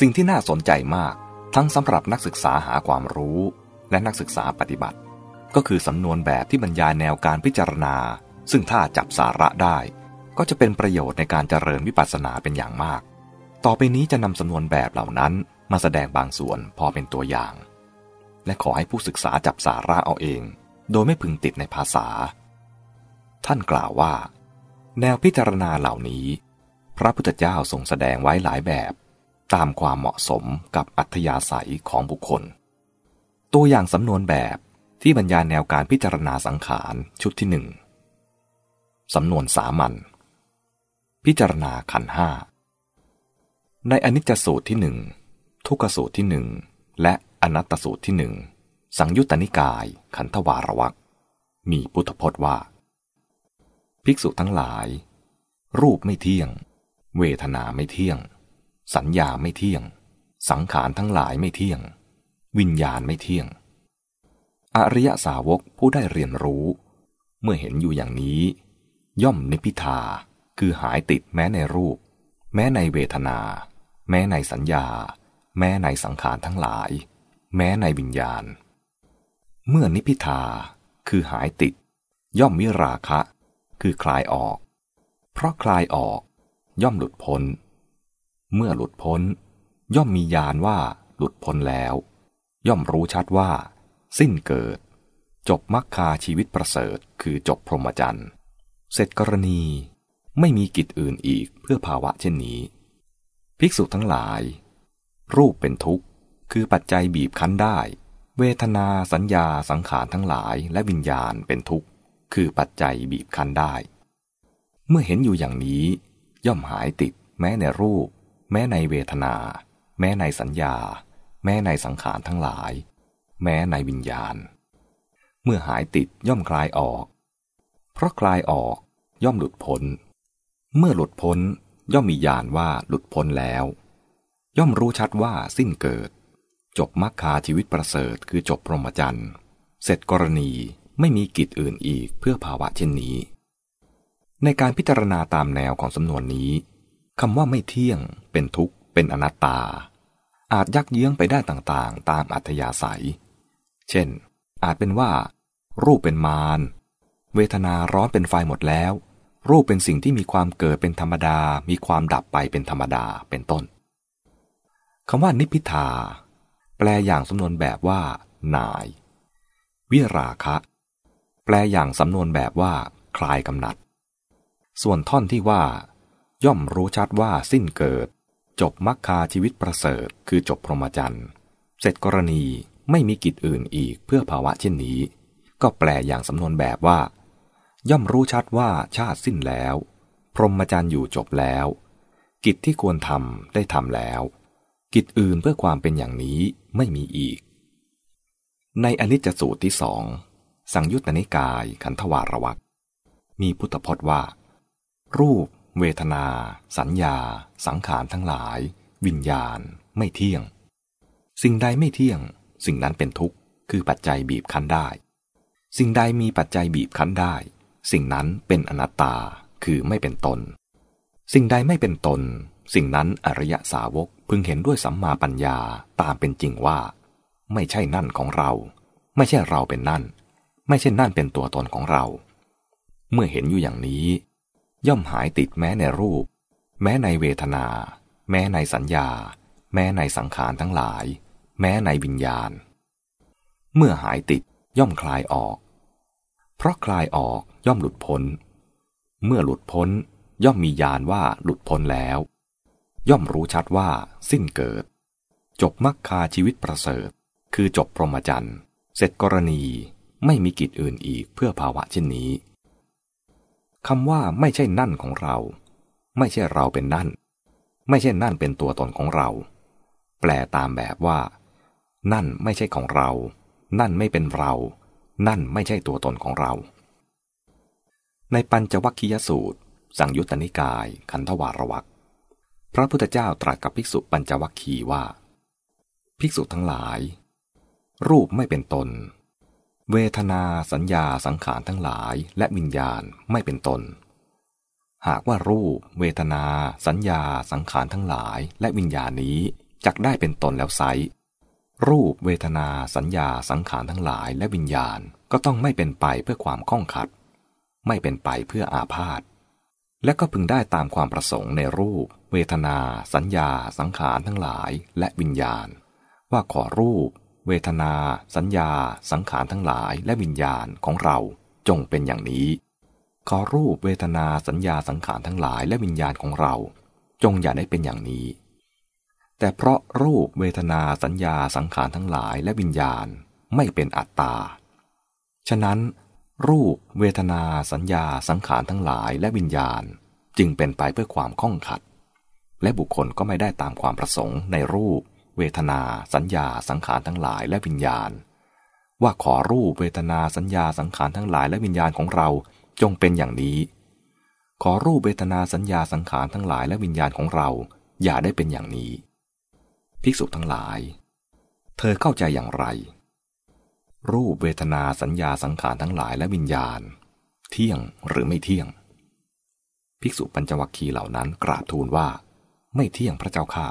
สิ่งที่น่าสนใจมาก ทั้งสำหรับนักศึกษาหาความรู้ และนักศึกษาปฏิบัติ ก็คือสำนวนแบบที่บรรยายแนวการพิจารณา ซึ่งถ้าจับสาระได้ ก็จะเป็นประโยชน์ในการเจริญวิปัสสนาเป็นอย่างมาก ต่อไปนี้จะนำสำนวนแบบเหล่านั้นมาแสดงบางส่วนพอเป็นตัวอย่าง และขอให้ผู้ศึกษาจับสาระเอาเอง โดยไม่พึงติดในภาษา ท่านกล่าวว่า แนวพิจารณาเหล่านี้ พระพุทธเจ้าทรงแสดงไว้หลายแบบ ตามความเหมาะสมกับอัธยาศัยของบุคคล ตัวอย่างสำนวนแบบที่บรรยายแนวการพิจารณาสังขารชุดที่หนึ่งสำนวนสามัญพิจารณาขันห้าในอนิจจสูตรที่หนึ่งทุกสูตรที่หนึ่งและอนัตตสูตรที่หนึ่งสังยุตตนิกายขันธวารวักมีพุทธพจน์ว่า ภิกษุทั้งหลาย รูปไม่เที่ยง เวทนาไม่เที่ยง สัญญาไม่เที่ยง สังขารทั้งหลายไม่เที่ยง วิญญาณไม่เที่ยง อริยสาวกผู้ได้เรียนรู้ เมื่อเห็นอยู่อย่างนี้ ย่อมนิพิทาคือหายติดแม้ในรูป แม้ในเวทนา แม้ในสัญญา แม้ในสังขารทั้งหลาย แม้ในวิญญาณ เมื่อนิพิทาคือหายติด ย่อมมิราคะ คือคลายออก เพราะคลายออก ย่อมหลุดพ้น เมื่อหลุดพ้น ย่อมมีญาณว่าหลุดพ้นแล้ว ย่อมรู้ชัดว่า สิ้นเกิด จบมรรคาชีวิตประเสริฐคือจบพรหมจรรย์เสร็จกรณีไม่มีกิจอื่นอีกเพื่อภาวะเช่นนี้ ภิกษุทั้งหลาย รูปเป็นทุกข์ คือปัจจัยบีบคั้นได้ เวทนาสัญญาสังขารทั้งหลายและวิญญาณเป็นทุกข์ คือปัจจัยบีบคั้นได้ เมื่อเห็นอยู่อย่างนี้ ย่อมหายติดแม้ในรูป แม้ในเวทนา แม้ในสัญญา แม้ในสังขารทั้งหลาย แม้ในวิญญาณ เมื่อหายติดย่อมคลายออก เพราะคลายออกย่อมหลุดพ้น เมื่อหลุดพ้นย่อมมีญาณว่าหลุดพ้นแล้ว ย่อมรู้ชัดว่าสิ้นเกิด จบมรรคาชีวิตประเสริฐคือจบพรหมจรรย์เสร็จกรณีไม่มีกิจอื่นอีกเพื่อภาวะเช่นนี้ ในการพิจารณาตามแนวของสำนวนนี้ คำว่าไม่เที่ยง เป็นทุกข์ เป็นอนัตตา อาจยักเยื้องไปได้ต่างๆ ตามอัธยาศัย เช่น อาจเป็นว่า รูปเป็นมาร เวทนาร้อนเป็นไฟหมดแล้ว รูปเป็นสิ่งที่มีความเกิดเป็นธรรมดา มีความดับไปเป็นธรรมดา เป็นต้นคำว่านิพิทา แปลอย่างสำนวนแบบว่านาย วิราคะ แปลอย่างสำนวนแบบว่า คลายกำหนัด ส่วนท่อนที่ว่า ย่อมรู้ชัดว่าสิ้นเกิด จบมรรคาชีวิตประเสริฐ คือจบพรหมจรรย์เสร็จกรณีไม่มีกิจอื่นอีกเพื่อภาวะเช่นนี้ ก็แปลอย่างสำนวนแบบว่า ย่อมรู้ชัดว่าชาติสิ้นแล้ว พรหมจรรย์อยู่จบแล้ว กิจที่ควรทำได้ทำแล้ว กิจอื่นเพื่อความเป็นอย่างนี้ไม่มีอีก ในอนิจจสูตรที่สองสังยุตตนิกายขันธวารวักมีพุทธพจน์ว่า รูป เวทนา สัญญา สังขารทั้งหลาย วิญญาณ ไม่เที่ยง สิ่งใดไม่เที่ยง สิ่งนั้นเป็นทุกข์ คือปัจจัยบีบคั้นได้ สิ่งใดมีปัจจัยบีบคั้นได้ สิ่งนั้นเป็นอนัตตา คือไม่เป็นตน สิ่งใดไม่เป็นตน สิ่งนั้นอริยสาวกพึงเห็นด้วยสัมมาปัญญาตามเป็นจริงว่า ไม่ใช่นั่นของเรา ไม่ใช่เราเป็นนั่น ไม่ใช่นั่นเป็นตัวตนของเรา เมื่อเห็นอยู่อย่างนี้ ย่อมหายติดแม้ในรูป แม้ในเวทนา แม้ในสัญญา แม้ในสังขารทั้งหลาย แม้ในวิญญาณ เมื่อหายติดย่อมคลายออก เพราะคลายออกย่อมหลุดพ้น เมื่อหลุดพ้นย่อมมีญาณว่าหลุดพ้นแล้ว ย่อมรู้ชัดว่าสิ้นเกิด จบมรรคาชีวิตประเสริฐ คือจบพรหมจรรย์ เสร็จกรณีไม่มีกิจอื่นอีกเพื่อภาวะเช่นนี้ คำว่าไม่ใช่นั่นของเรา ไม่ใช่เราเป็นนั่น ไม่ใช่นั่นเป็นตัวตนของเรา แปลตามแบบว่า นั่นไม่ใช่ของเรา นั่นไม่เป็นเรา นั่นไม่ใช่ตัวตนของเรา ในปัญจวัคคียสูตร สังยุตตนิกายขันธวารวักพระพุทธเจ้าตรัสกับภิกษุปัญจวัคคีว่า ภิกษุทั้งหลาย รูปไม่เป็นตน เวทนาสัญญาสังขารทั้งหลายและวิญญาณไม่เป็นตน หากว่ารูป เวทนา สัญญา สังขารทั้งหลาย และวิญญาณนี้จักได้เป็นตนแล้วไซรูปเวทนาสัญญาสังขารทั้งหลายและวิญญาณก็ต้องไม่เป็นไปเพื่อความข้องขัด ไม่เป็นไปเพื่ออาพาธและก็พึงได้ตามความประสงค์ในรูป เวทนา สัญญา สังขารทั้งหลายและวิญญาณ ว่าขอรูป เวทนา สัญญา สังขารทั้งหลายและวิญญาณของเราจงเป็นอย่างนี้ ขอรูปเวทนาสัญญาสังขารทั้งหลายและวิญญาณของเรา จงอย่าได้เป็นอย่างนี้ แต่เพราะรูปเวทนาสัญญาสังขารทั้งหลายและวิญญาณไม่เป็นอัตตา ฉะนั้น รูปเวทนาสัญญาสังขารทั้งหลายและวิญญาณ จึงเป็นไปเพื่อความข้องขัด และบุคคลก็ไม่ได้ตามความประสงค์ในรูป เวทนา สัญญา สังขารทั้งหลายและวิญญาณ ว่าขอรูปเวทนาสัญญาสังขารทั้งหลายและวิญญาณของเราจงเป็นอย่างนี้ ขอรูปเวทนาสัญญาสังขารทั้งหลายและวิญญาณของเราอย่าได้เป็นอย่างนี้ ภิกษุทั้งหลาย เธอเข้าใจอย่างไร รูปเวทนาสัญญาสังขารทั้งหลายและวิญญาณ เที่ยงหรือไม่เที่ยง ภิกษุปัญจวัคคีย์เหล่านั้นกราบทูลว่า ไม่เที่ยงพระเจ้าข้า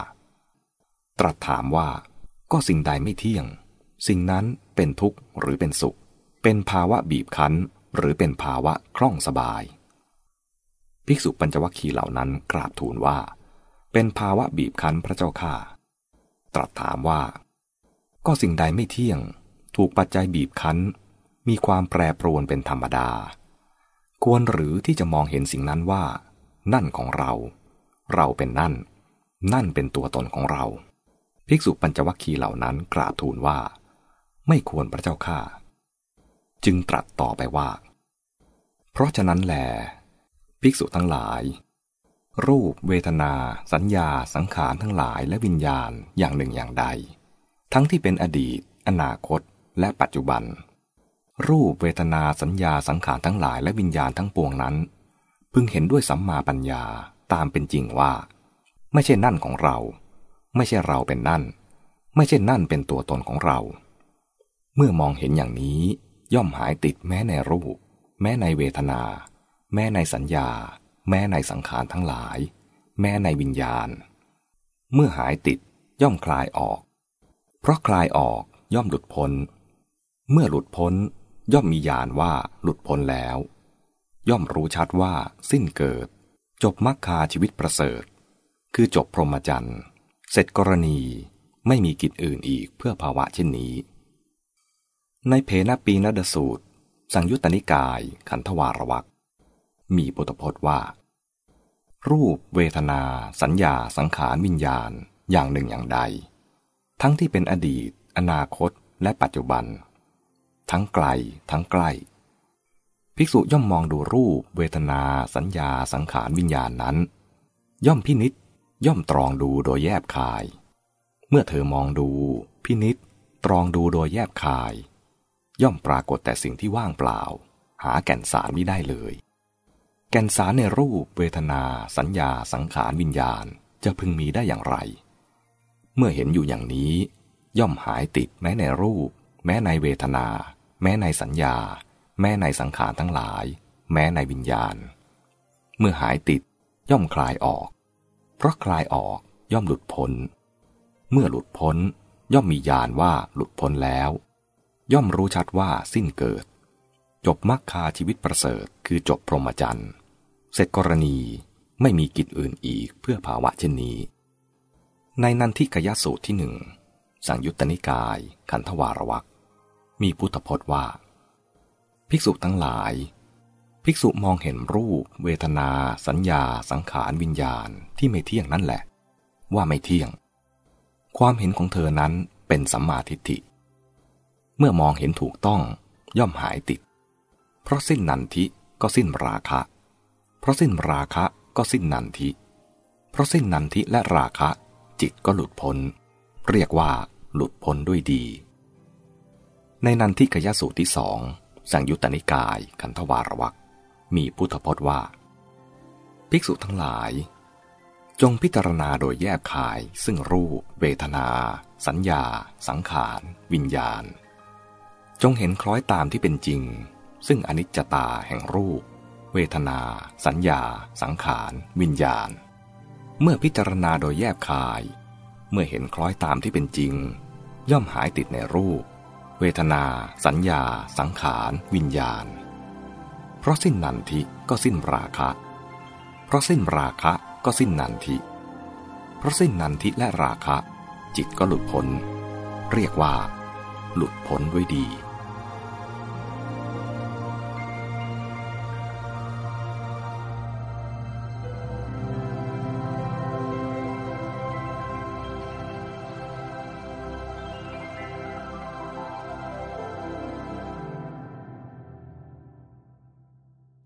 ตรัสถามว่า ก็สิ่งใดไม่เที่ยง สิ่งนั้นเป็นทุกข์หรือเป็นสุข เป็นภาวะบีบคั้น หรือเป็นภาวะคล่องสบาย ภิกษุปัญจวัคคีย์เหล่านั้นกราบทูลว่า เป็นภาวะบีบคั้นพระเจ้าข้าตรัสถามว่า ก็สิ่งใดไม่เที่ยง ถูกปัจจัยบีบคั้น มีความแปรปรวนเป็นธรรมดา ควรหรือที่จะมองเห็นสิ่งนั้นว่า นั่นของเรา เราเป็นนั่น นั่นเป็นตัวตนของเรา ภิกษุปัญจวัคคีย์เหล่านั้นกราบทูลว่า ไม่ควรพระเจ้าข้าจึงตรัสต่อไปว่า เพราะฉะนั้นแหลภิกษุทั้งหลาย รูปเวทนา สัญญา สังขารทั้งหลายและวิญญาณอย่างหนึ่งอย่างใด ทั้งที่เป็นอดีต อนาคต และปัจจุบัน รูปเวทนาสัญญาสังขารทั้งหลายและวิญญาณทั้งปวงนั้น พึงเห็นด้วยสัมมาปัญญาตามเป็นจริงว่า ไม่ใช่นั่นของเรา ไม่ใช่เราเป็นนั่น ไม่ใช่นั่นเป็นตัวตนของเรา เมื่อมองเห็นอย่างนี้ ย่อมหายติดแม้ในรูป แม้ในเวทนา แม้ในสัญญา แม้ในสังขารทั้งหลาย แม้ในวิญญาณ เมื่อหายติดย่อมคลายออก เพราะคลายออกย่อมหลุดพ้น เมื่อหลุดพ้นย่อมมีญาณว่าหลุดพ้นแล้ว ย่อมรู้ชัดว่าสิ้นเกิด จบมรรคาชีวิตประเสริฐ คือจบพรหมจรรย์ เสร็จกรณีไม่มีกิจอื่นอีกเพื่อภาวะเช่นนี้ ในเพนปีนดสูตร สังยุตตนิกาย ขันธวารวักมีบทพจน์ว่า รูปเวทนา สัญญาสังขารวิญญาณอย่างหนึ่งอย่างใด ทั้งที่เป็นอดีต อนาคตและปัจจุบัน ทั้งไกล ทั้งใกล้ ภิกษุย่อมมองดูรูป เวทนา สัญญาสังขารวิญญาณนั้น ย่อมพินิษ ย่อมตรองดูโดยแยบคาย เมื่อเธอมองดู พินิษตรองดูโดยแยบคาย ย่อมปรากฏแต่สิ่งที่ว่างเปล่า หาแก่นสารไม่ได้เลย แก่นสารในรูป เวทนา สัญญา สังขารวิญญาณจะพึงมีได้อย่างไร เมื่อเห็นอยู่อย่างนี้ ย่อมหายติดแม้ในรูป แม้ในเวทนา แม้ในสัญญา แม้ในสังขารทั้งหลาย แม้ในวิญญาณ เมื่อหายติดย่อมคลายออก เพราะคลายออกย่อมหลุดพ้น เมื่อหลุดพ้น ย่อมมีญาณว่าหลุดพ้นแล้ว ย่อมรู้ชัดว่าสิ้นเกิด จบมรรคาชีวิตประเสริฐคือจบพรหมจรรย์เสร็จกรณีไม่มีกิจอื่นอีกเพื่อภาวะเช่นนี้ ในนันทิกยสูตรที่หนึ่งสังยุตตนิกาย ขันธวารวักมีพุทธพจน์ว่า ภิกษุทั้งหลาย ภิกษุมองเห็นรูป เวทนา สัญญา สังขารวิญญาณที่ไม่เที่ยงนั่นแหละ ว่าไม่เที่ยง ความเห็นของเธอนั้นเป็นสัมมาทิฏฐิ เมื่อมองเห็นถูกต้องย่อมหายติด เพราะสิ้นนันทิก็สิ้นราคะ เพราะสิ้นราคะก็สิ้นนันทิ เพราะสิ้นนันทิและราคะ จิตก็หลุดพ้น เรียกว่าหลุดพ้นด้วยดี ในนันทิกยสูตรที่สองสังยุตตนิกายขันธวารวัก มีพุทธพจน์ว่า ภิกษุทั้งหลาย จงพิจารณาโดยแยกคายซึ่งรูป เวทนา สัญญา สังขาร วิญญาณ จงเห็นคล้อยตามที่เป็นจริง ซึ่งอนิจจตาแห่งรูป เวทนา สัญญา สังขาร วิญญาณ เมื่อพิจารณาโดยแยกคาย เมื่อเห็นคล้อยตามที่เป็นจริง ย่อมหายติดในรูป เวทนา สัญญา สังขาร วิญญาณ เพราะสิ้นนันทิก็สิ้นราคะ เพราะสิ้นราคะก็สิ้นนันทิ เพราะสิ้นนันทิและราคะ จิตก็หลุดพ้น เรียกว่า หลุดพ้นด้วยดี